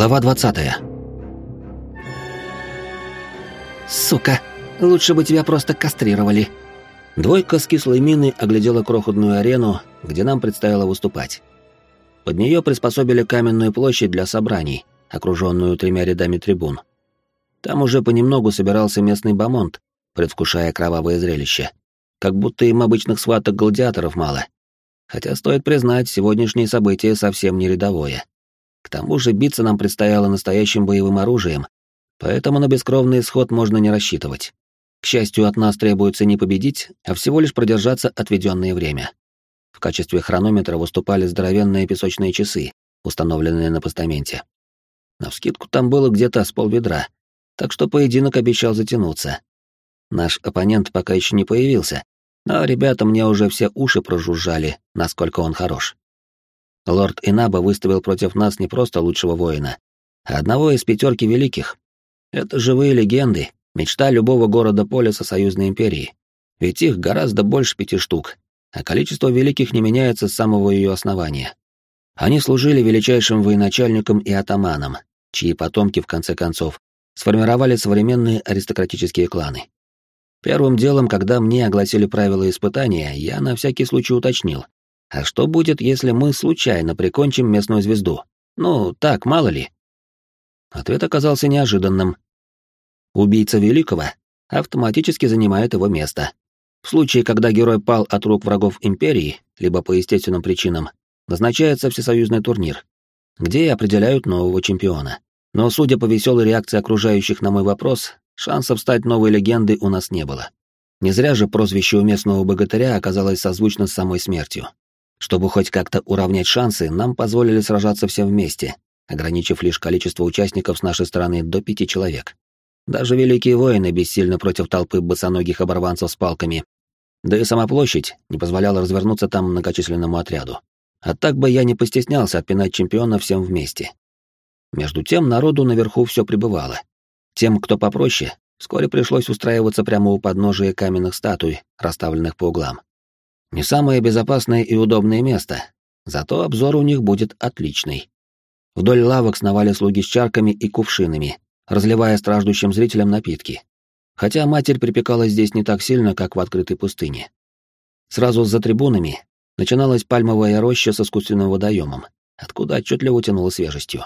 Глава 20 «Сука, лучше бы тебя просто кастрировали». Двойка с кислой миной оглядела крохотную арену, где нам предстояло выступать. Под нее приспособили каменную площадь для собраний, окруженную тремя рядами трибун. Там уже понемногу собирался местный бомонд, предвкушая кровавое зрелище. Как будто им обычных сваток гладиаторов мало. Хотя, стоит признать, сегодняшнее событие совсем не рядовое. К тому же биться нам предстояло настоящим боевым оружием, поэтому на бескровный исход можно не рассчитывать. К счастью, от нас требуется не победить, а всего лишь продержаться отведенное время. В качестве хронометра выступали здоровенные песочные часы, установленные на постаменте. Навскидку там было где-то с полведра, так что поединок обещал затянуться. Наш оппонент пока еще не появился, но ребята мне уже все уши прожужжали, насколько он хорош. Лорд Инаба выставил против нас не просто лучшего воина, а одного из пятерки великих. Это живые легенды, мечта любого города Полиса Союзной Империи. Ведь их гораздо больше пяти штук, а количество великих не меняется с самого ее основания. Они служили величайшим военачальником и атаманом, чьи потомки, в конце концов, сформировали современные аристократические кланы. Первым делом, когда мне огласили правила испытания, я на всякий случай уточнил, а что будет, если мы случайно прикончим местную звезду? Ну, так, мало ли. Ответ оказался неожиданным. Убийца Великого автоматически занимает его место. В случае, когда герой пал от рук врагов Империи, либо по естественным причинам, назначается всесоюзный турнир, где и определяют нового чемпиона. Но, судя по веселой реакции окружающих на мой вопрос, шансов стать новой легендой у нас не было. Не зря же прозвище у местного богатыря оказалось созвучно с самой смертью. Чтобы хоть как-то уравнять шансы, нам позволили сражаться всем вместе, ограничив лишь количество участников с нашей стороны до пяти человек. Даже великие воины бессильны против толпы босоногих оборванцев с палками. Да и сама площадь не позволяла развернуться там многочисленному отряду. А так бы я не постеснялся отпинать чемпиона всем вместе. Между тем народу наверху все прибывало. Тем, кто попроще, вскоре пришлось устраиваться прямо у подножия каменных статуй, расставленных по углам. Не самое безопасное и удобное место, зато обзор у них будет отличный. Вдоль лавок сновали слуги с чарками и кувшинами, разливая страждущим зрителям напитки. Хотя матерь припекала здесь не так сильно, как в открытой пустыне. Сразу за трибунами начиналась пальмовая роща с искусственным водоемом, откуда отчетливо тянуло свежестью.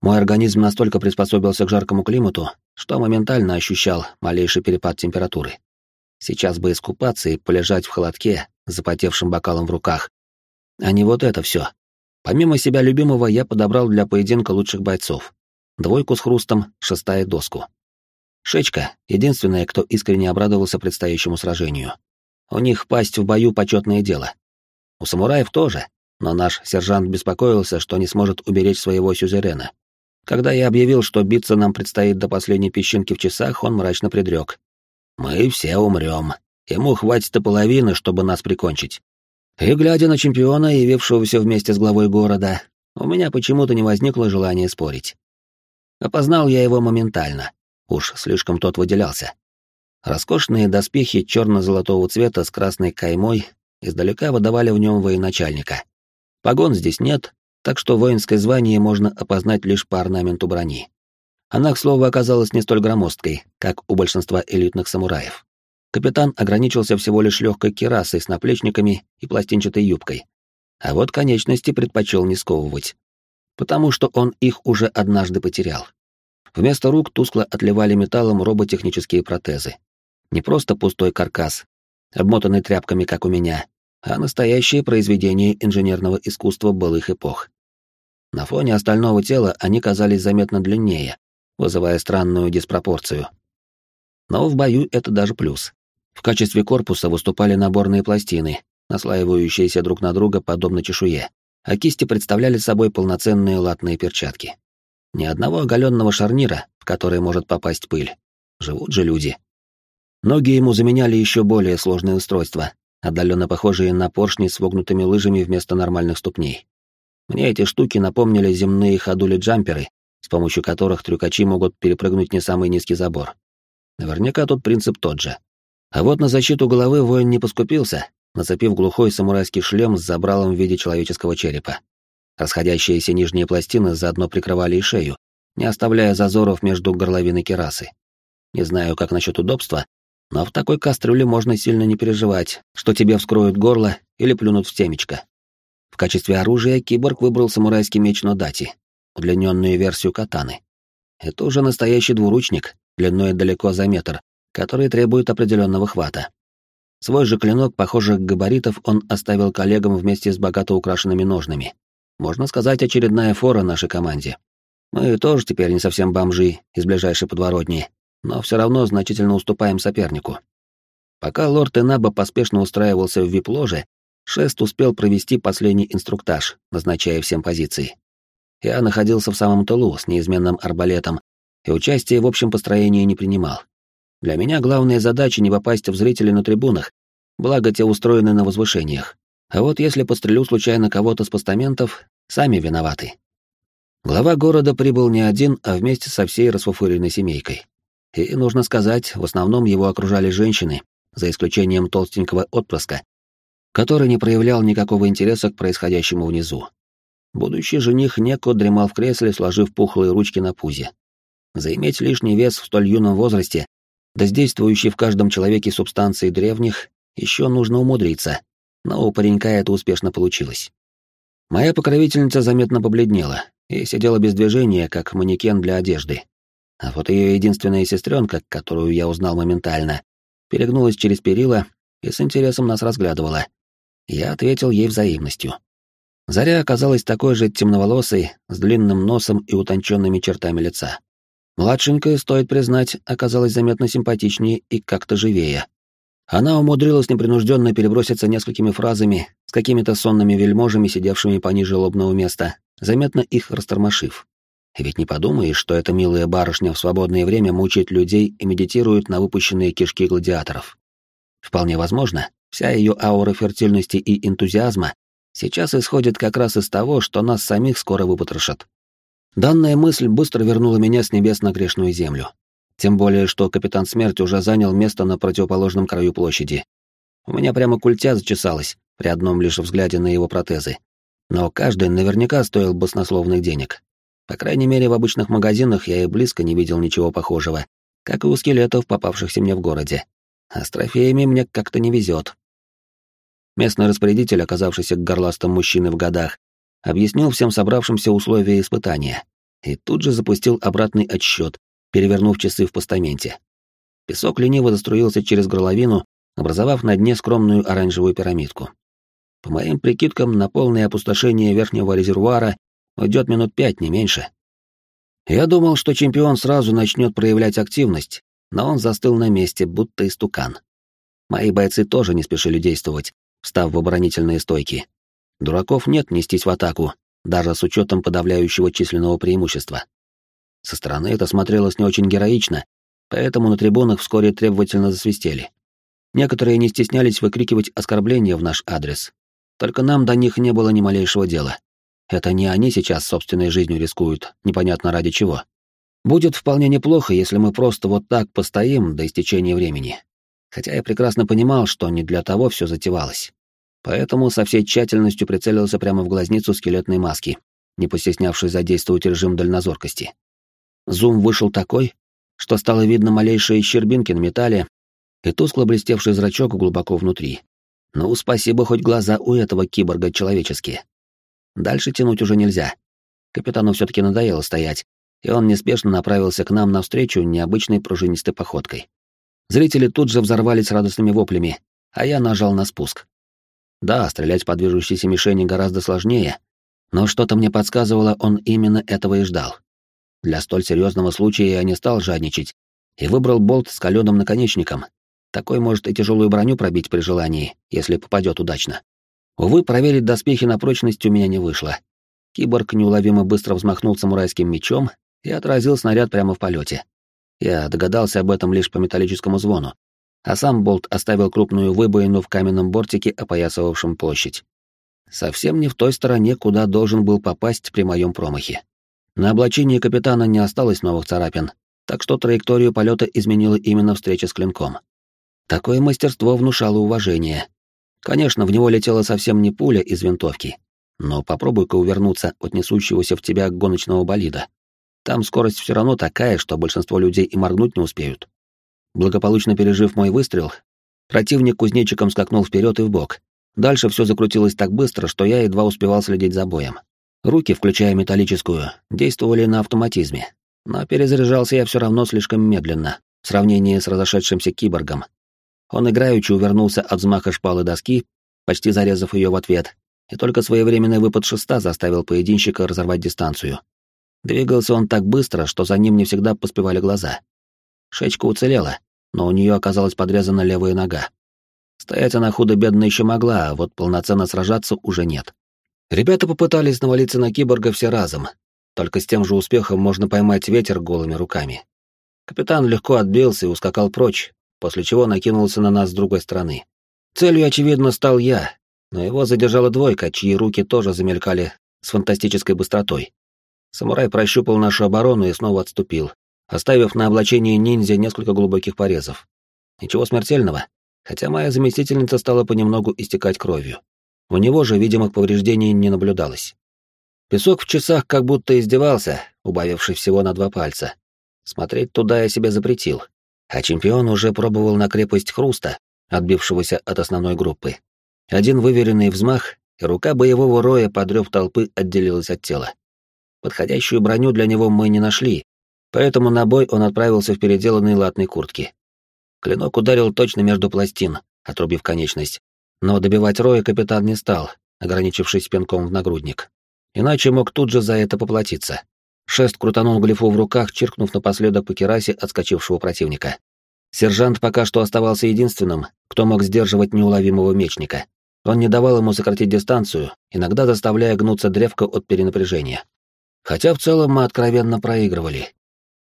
Мой организм настолько приспособился к жаркому климату, что моментально ощущал малейший перепад температуры. Сейчас бы искупаться и полежать в холодке, запотевшим бокалом в руках. А не вот это все. Помимо себя любимого, я подобрал для поединка лучших бойцов. Двойку с хрустом, шестая доску. Шечка — единственная, кто искренне обрадовался предстоящему сражению. У них пасть в бою — почетное дело. У самураев тоже, но наш сержант беспокоился, что не сможет уберечь своего сюзерена. Когда я объявил, что биться нам предстоит до последней песчинки в часах, он мрачно предрек. «Мы все умрем. Ему хватит и половины, чтобы нас прикончить. И глядя на чемпиона, явившегося вместе с главой города, у меня почему-то не возникло желания спорить. Опознал я его моментально. Уж слишком тот выделялся. Роскошные доспехи черно-золотого цвета с красной каймой издалека выдавали в нем военачальника. Погон здесь нет, так что воинское звание можно опознать лишь по орнаменту брони. Она, к слову, оказалась не столь громоздкой, как у большинства элитных самураев. Капитан ограничился всего лишь легкой керасой с наплечниками и пластинчатой юбкой. А вот конечности предпочел не сковывать. Потому что он их уже однажды потерял. Вместо рук тускло отливали металлом роботехнические протезы. Не просто пустой каркас, обмотанный тряпками, как у меня, а настоящее произведение инженерного искусства былых эпох. На фоне остального тела они казались заметно длиннее, вызывая странную диспропорцию. Но в бою это даже плюс. В качестве корпуса выступали наборные пластины, наслаивающиеся друг на друга подобно чешуе, а кисти представляли собой полноценные латные перчатки. Ни одного оголенного шарнира, в который может попасть пыль. Живут же люди. Ноги ему заменяли еще более сложные устройства, отдаленно похожие на поршни с вогнутыми лыжами вместо нормальных ступней. Мне эти штуки напомнили земные ходули-джамперы, с помощью которых трюкачи могут перепрыгнуть не самый низкий забор. Наверняка тут принцип тот же. А вот на защиту головы воин не поскупился, нацепив глухой самурайский шлем с забралом в виде человеческого черепа. Расходящиеся нижние пластины заодно прикрывали и шею, не оставляя зазоров между горловиной керасы. Не знаю, как насчет удобства, но в такой кастрюле можно сильно не переживать, что тебе вскроют горло или плюнут в темечко. В качестве оружия киборг выбрал самурайский меч Нодати, удлиненную версию катаны. Это уже настоящий двуручник, длиной далеко за метр, который требует определенного хвата. Свой же клинок похожих габаритов он оставил коллегам вместе с богато украшенными ножными. Можно сказать, очередная фора нашей команде. Мы тоже теперь не совсем бомжи из ближайшей подворотни, но все равно значительно уступаем сопернику. Пока лорд Энаба поспешно устраивался в вип-ложе, Шест успел провести последний инструктаж, назначая всем позиции. Я находился в самом тылу с неизменным арбалетом и участие в общем построении не принимал. Для меня главная задача не попасть в зрителей на трибунах, благо те устроены на возвышениях. А вот если пострелю случайно кого-то с постаментов, сами виноваты. Глава города прибыл не один, а вместе со всей расфуфыренной семейкой. И, нужно сказать, в основном его окружали женщины, за исключением толстенького отпрыска, который не проявлял никакого интереса к происходящему внизу. Будущий жених Неко дремал в кресле, сложив пухлые ручки на пузе. Заиметь лишний вес в столь юном возрасте, да в каждом человеке субстанции древних, еще нужно умудриться, но у паренька это успешно получилось. Моя покровительница заметно побледнела и сидела без движения, как манекен для одежды, а вот ее единственная сестренка, которую я узнал моментально, перегнулась через перила и с интересом нас разглядывала. Я ответил ей взаимностью. Заря оказалась такой же темноволосой, с длинным носом и утонченными чертами лица. Младшенькая, стоит признать, оказалась заметно симпатичнее и как-то живее. Она умудрилась непринужденно переброситься несколькими фразами с какими-то сонными вельможами, сидевшими пониже лобного места, заметно их растормошив. Ведь не подумаешь, что эта милая барышня в свободное время мучает людей и медитирует на выпущенные кишки гладиаторов. Вполне возможно, вся ее аура фертильности и энтузиазма сейчас исходит как раз из того, что нас самих скоро выпотрошат. Данная мысль быстро вернула меня с небес на грешную землю. Тем более, что капитан Смерть уже занял место на противоположном краю площади. У меня прямо культя зачесалась при одном лишь взгляде на его протезы. Но каждый наверняка стоил баснословных денег. По крайней мере, в обычных магазинах я и близко не видел ничего похожего, как и у скелетов, попавшихся мне в городе. А с трофеями мне как-то не везет. Местный распорядитель, оказавшийся горластым мужчиной в годах, объяснил всем собравшимся условия испытания и тут же запустил обратный отсчет, перевернув часы в постаменте. Песок лениво заструился через горловину, образовав на дне скромную оранжевую пирамидку. По моим прикидкам, на полное опустошение верхнего резервуара Уйдет минут пять, не меньше. Я думал, что чемпион сразу начнет проявлять активность, но он застыл на месте, будто истукан. Мои бойцы тоже не спешили действовать, встав в оборонительные стойки. Дураков нет нестись в атаку, даже с учетом подавляющего численного преимущества. Со стороны это смотрелось не очень героично, поэтому на трибунах вскоре требовательно засвистели. Некоторые не стеснялись выкрикивать оскорбления в наш адрес. Только нам до них не было ни малейшего дела. Это не они сейчас собственной жизнью рискуют, непонятно ради чего. Будет вполне неплохо, если мы просто вот так постоим до истечения времени. Хотя я прекрасно понимал, что не для того все затевалось. Поэтому со всей тщательностью прицелился прямо в глазницу скелетной маски, не постеснявшись задействовать режим дальнозоркости. Зум вышел такой, что стало видно малейшие щербинки на металле и тускло блестевший зрачок глубоко внутри. Ну, спасибо, хоть глаза у этого киборга человеческие. Дальше тянуть уже нельзя. Капитану все-таки надоело стоять, и он неспешно направился к нам навстречу необычной пружинистой походкой. Зрители тут же взорвались радостными воплями, а я нажал на спуск. Да, стрелять по движущейся мишени гораздо сложнее, но что-то мне подсказывало, он именно этого и ждал. Для столь серьезного случая я не стал жадничать и выбрал болт с каленым наконечником. Такой может и тяжелую броню пробить при желании, если попадет удачно. Увы, проверить доспехи на прочность у меня не вышло. Киборг неуловимо быстро взмахнул самурайским мечом и отразил снаряд прямо в полете. Я догадался об этом лишь по металлическому звону, а сам болт оставил крупную выбоину в каменном бортике, опоясывавшем площадь. Совсем не в той стороне, куда должен был попасть при моем промахе. На облачении капитана не осталось новых царапин, так что траекторию полета изменила именно встреча с клинком. Такое мастерство внушало уважение, Конечно, в него летела совсем не пуля из винтовки, но попробуй-ка увернуться от несущегося в тебя гоночного болида. Там скорость все равно такая, что большинство людей и моргнуть не успеют. Благополучно пережив мой выстрел, противник кузнечиком скакнул вперед и вбок. Дальше все закрутилось так быстро, что я едва успевал следить за боем. Руки, включая металлическую, действовали на автоматизме, но перезаряжался я все равно слишком медленно в сравнении с разошедшимся киборгом. Он играючи увернулся от взмаха шпалы доски, почти зарезав ее в ответ, и только своевременный выпад шеста заставил поединщика разорвать дистанцию. Двигался он так быстро, что за ним не всегда поспевали глаза. Шечка уцелела, но у нее оказалась подрезана левая нога. Стоять она худо-бедно еще могла, а вот полноценно сражаться уже нет. Ребята попытались навалиться на киборга все разом, только с тем же успехом можно поймать ветер голыми руками. Капитан легко отбился и ускакал прочь, после чего накинулся на нас с другой стороны. Целью, очевидно, стал я, но его задержала двойка, чьи руки тоже замелькали с фантастической быстротой. Самурай прощупал нашу оборону и снова отступил, оставив на облачении ниндзя несколько глубоких порезов. Ничего смертельного, хотя моя заместительница стала понемногу истекать кровью. У него же видимых повреждений не наблюдалось. Песок в часах как будто издевался, убавивший всего на два пальца. Смотреть туда я себе запретил, а чемпион уже пробовал на крепость хруста, отбившегося от основной группы. Один выверенный взмах, и рука боевого роя, подрёв толпы, отделилась от тела. Подходящую броню для него мы не нашли, поэтому на бой он отправился в переделанной латной куртке. Клинок ударил точно между пластин, отрубив конечность. Но добивать роя капитан не стал, ограничившись пинком в нагрудник. Иначе мог тут же за это поплатиться. Шест крутанул глифу в руках, чиркнув напоследок по керасе отскочившего противника. Сержант пока что оставался единственным, кто мог сдерживать неуловимого мечника. Он не давал ему сократить дистанцию, иногда заставляя гнуться древко от перенапряжения. Хотя в целом мы откровенно проигрывали.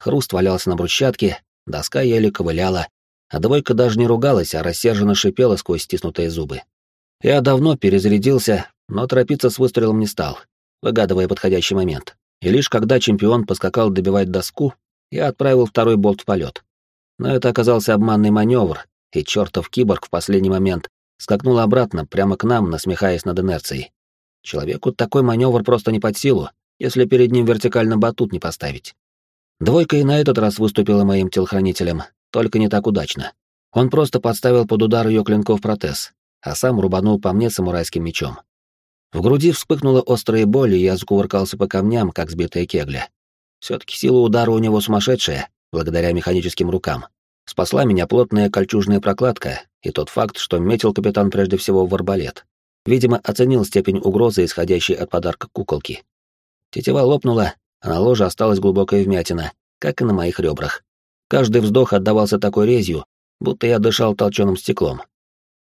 Хруст валялся на брусчатке, доска еле ковыляла, а двойка даже не ругалась, а рассерженно шипела сквозь стиснутые зубы. Я давно перезарядился, но торопиться с выстрелом не стал, выгадывая подходящий момент. И лишь когда чемпион поскакал добивать доску, я отправил второй болт в полет. Но это оказался обманный маневр, и чертов киборг в последний момент скакнул обратно, прямо к нам, насмехаясь над инерцией. Человеку такой маневр просто не под силу, если перед ним вертикально батут не поставить. Двойка и на этот раз выступила моим телохранителем, только не так удачно. Он просто подставил под удар ее клинков протез, а сам рубанул по мне самурайским мечом. В груди вспыхнула острая боль, и я закувыркался по камням, как сбитая кегля. Все-таки сила удара у него сумасшедшая, благодаря механическим рукам. Спасла меня плотная кольчужная прокладка и тот факт, что метил капитан прежде всего в арбалет. Видимо, оценил степень угрозы, исходящей от подарка куколки. Тетива лопнула, а на ложе осталась глубокая вмятина, как и на моих ребрах. Каждый вздох отдавался такой резью, будто я дышал толченым стеклом.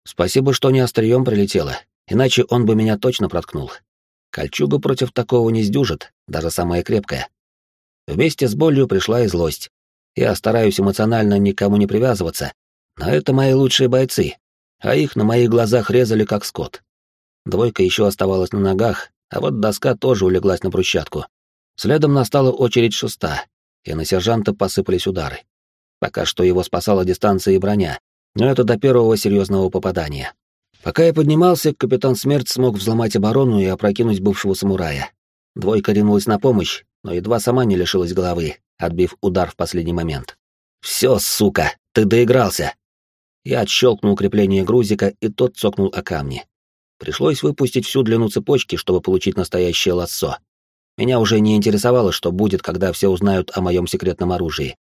Спасибо, что не острием прилетело, иначе он бы меня точно проткнул. Кольчуга против такого не сдюжит, даже самая крепкая. Вместе с болью пришла и злость. Я стараюсь эмоционально никому не привязываться, но это мои лучшие бойцы, а их на моих глазах резали как скот. Двойка еще оставалась на ногах, а вот доска тоже улеглась на брусчатку. Следом настала очередь шеста, и на сержанта посыпались удары. Пока что его спасала дистанция и броня, но это до первого серьезного попадания. Пока я поднимался, капитан Смерть смог взломать оборону и опрокинуть бывшего самурая. Двойка ринулась на помощь, но едва сама не лишилась головы, отбив удар в последний момент. «Все, сука, ты доигрался!» Я отщелкнул крепление грузика, и тот цокнул о камни. Пришлось выпустить всю длину цепочки, чтобы получить настоящее лассо. Меня уже не интересовало, что будет, когда все узнают о моем секретном оружии.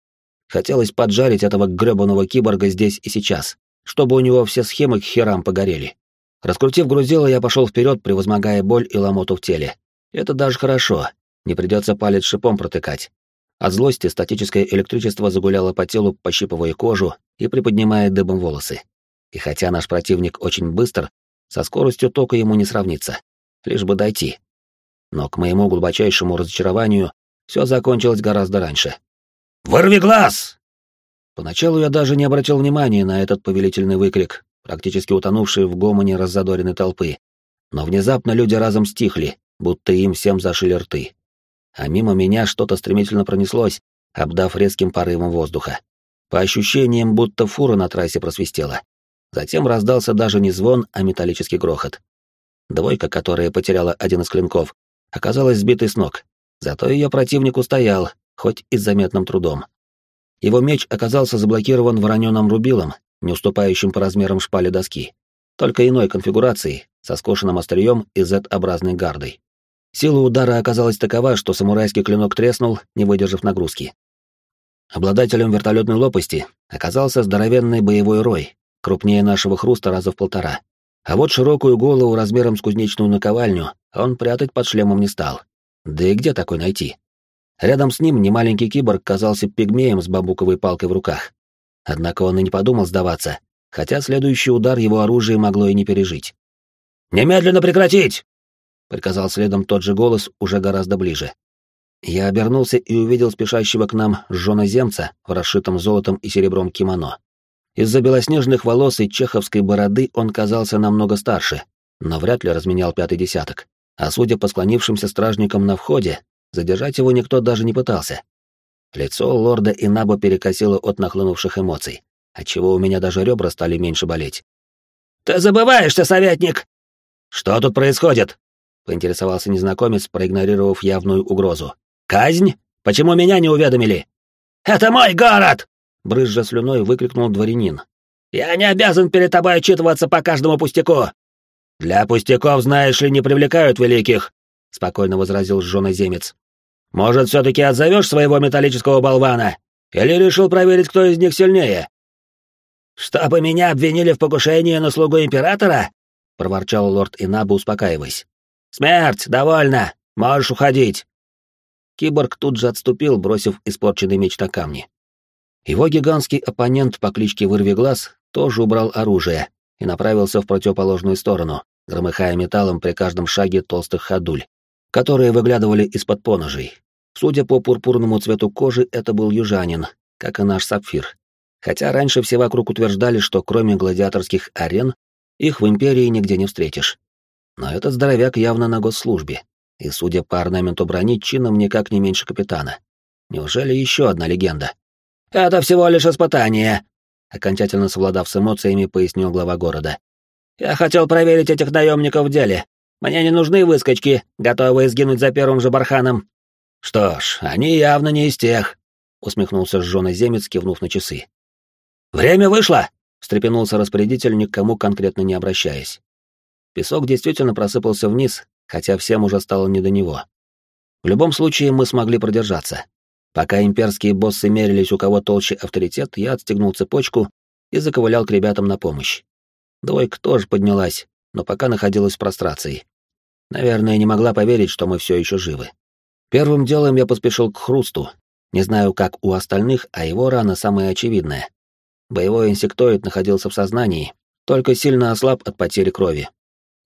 Хотелось поджарить этого грёбаного киборга здесь и сейчас, чтобы у него все схемы к херам погорели. Раскрутив грузило, я пошел вперед, превозмогая боль и ломоту в теле. Это даже хорошо, не придется палец шипом протыкать. От злости статическое электричество загуляло по телу, пощипывая кожу и приподнимая дыбом волосы. И хотя наш противник очень быстр, со скоростью тока ему не сравнится. Лишь бы дойти. Но к моему глубочайшему разочарованию все закончилось гораздо раньше. «Вырви глаз!» Поначалу я даже не обратил внимания на этот повелительный выкрик, практически утонувший в гомоне раззадоренной толпы. Но внезапно люди разом стихли, будто им всем зашили рты. А мимо меня что-то стремительно пронеслось, обдав резким порывом воздуха. По ощущениям, будто фура на трассе просвистела. Затем раздался даже не звон, а металлический грохот. Двойка, которая потеряла один из клинков, оказалась сбитой с ног. Зато ее противник устоял, хоть и с заметным трудом. Его меч оказался заблокирован вороненым рубилом, не уступающим по размерам шпали доски, только иной конфигурации, со скошенным острием и Z-образной гардой. Сила удара оказалась такова, что самурайский клинок треснул, не выдержав нагрузки. Обладателем вертолетной лопасти оказался здоровенный боевой рой, крупнее нашего хруста раза в полтора. А вот широкую голову размером с кузнечную наковальню он прятать под шлемом не стал. Да и где такой найти? Рядом с ним немаленький киборг казался пигмеем с бамбуковой палкой в руках. Однако он и не подумал сдаваться, хотя следующий удар его оружие могло и не пережить. «Немедленно прекратить!» — приказал следом тот же голос, уже гораздо ближе. Я обернулся и увидел спешащего к нам жженоземца в расшитом золотом и серебром кимоно. Из-за белоснежных волос и чеховской бороды он казался намного старше, но вряд ли разменял пятый десяток. А судя по склонившимся стражникам на входе, задержать его никто даже не пытался. Лицо лорда Инабо перекосило от нахлынувших эмоций, отчего у меня даже ребра стали меньше болеть. «Ты забываешься, советник!» «Что тут происходит?» — поинтересовался незнакомец, проигнорировав явную угрозу. «Казнь? Почему меня не уведомили?» «Это мой город!» — брызжа слюной выкрикнул дворянин. «Я не обязан перед тобой отчитываться по каждому пустяку!» «Для пустяков, знаешь ли, не привлекают великих», — спокойно возразил жженоземец. «Может, все-таки отзовешь своего металлического болвана? Или решил проверить, кто из них сильнее?» «Чтобы меня обвинили в покушении на слугу императора?» — проворчал лорд Инабу, успокаиваясь. «Смерть, довольно! Можешь уходить!» Киборг тут же отступил, бросив испорченный меч на камни. Его гигантский оппонент по кличке Вырвиглаз тоже убрал оружие и направился в противоположную сторону, громыхая металлом при каждом шаге толстых ходуль, которые выглядывали из-под поножей. Судя по пурпурному цвету кожи, это был южанин, как и наш сапфир. Хотя раньше все вокруг утверждали, что кроме гладиаторских арен, их в Империи нигде не встретишь. Но этот здоровяк явно на госслужбе, и, судя по орнаменту брони, чином никак не меньше капитана. Неужели еще одна легенда? «Это всего лишь испытание», — окончательно совладав с эмоциями, пояснил глава города. Я хотел проверить этих наемников в деле. Мне не нужны выскочки, готовые сгинуть за первым же барханом. Что ж, они явно не из тех, усмехнулся сжёный земец, кивнув на часы. Время вышло, встрепенулся распорядитель, кому конкретно не обращаясь. Песок действительно просыпался вниз, хотя всем уже стало не до него. В любом случае мы смогли продержаться. Пока имперские боссы мерились, у кого толще авторитет, я отстегнул цепочку и заковылял к ребятам на помощь. Двойка тоже поднялась, но пока находилась в прострации. Наверное, не могла поверить, что мы все еще живы. Первым делом я поспешил к хрусту. Не знаю, как у остальных, а его рана самая очевидная. Боевой инсектоид находился в сознании, только сильно ослаб от потери крови.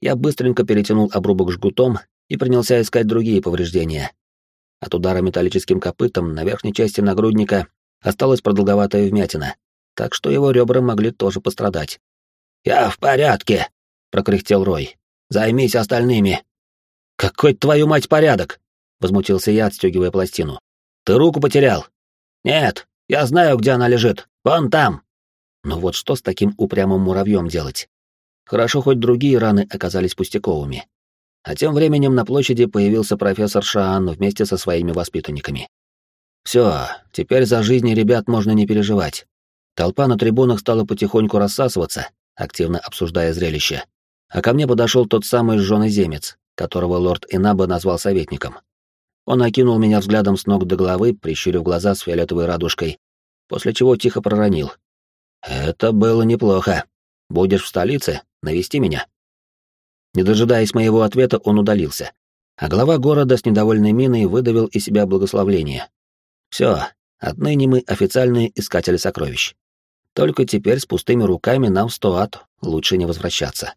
Я быстренько перетянул обрубок жгутом и принялся искать другие повреждения. От удара металлическим копытом на верхней части нагрудника осталась продолговатая вмятина, так что его ребра могли тоже пострадать. «Я в порядке», — прокряхтел Рой. «Займись остальными». «Какой твою мать порядок?» — возмутился я, отстегивая пластину. «Ты руку потерял?» «Нет, я знаю, где она лежит. Вон там». Ну вот что с таким упрямым муравьем делать? Хорошо, хоть другие раны оказались пустяковыми. А тем временем на площади появился профессор Шаан вместе со своими воспитанниками. Все, теперь за жизни ребят можно не переживать. Толпа на трибунах стала потихоньку рассасываться, активно обсуждая зрелище. А ко мне подошел тот самый жженый земец, которого лорд Инаба назвал советником. Он окинул меня взглядом с ног до головы, прищурив глаза с фиолетовой радужкой, после чего тихо проронил. «Это было неплохо. Будешь в столице, навести меня». Не дожидаясь моего ответа, он удалился. А глава города с недовольной миной выдавил из себя благословление. Все, отныне мы официальные искатели сокровищ. Только теперь с пустыми руками нам в Стоат лучше не возвращаться.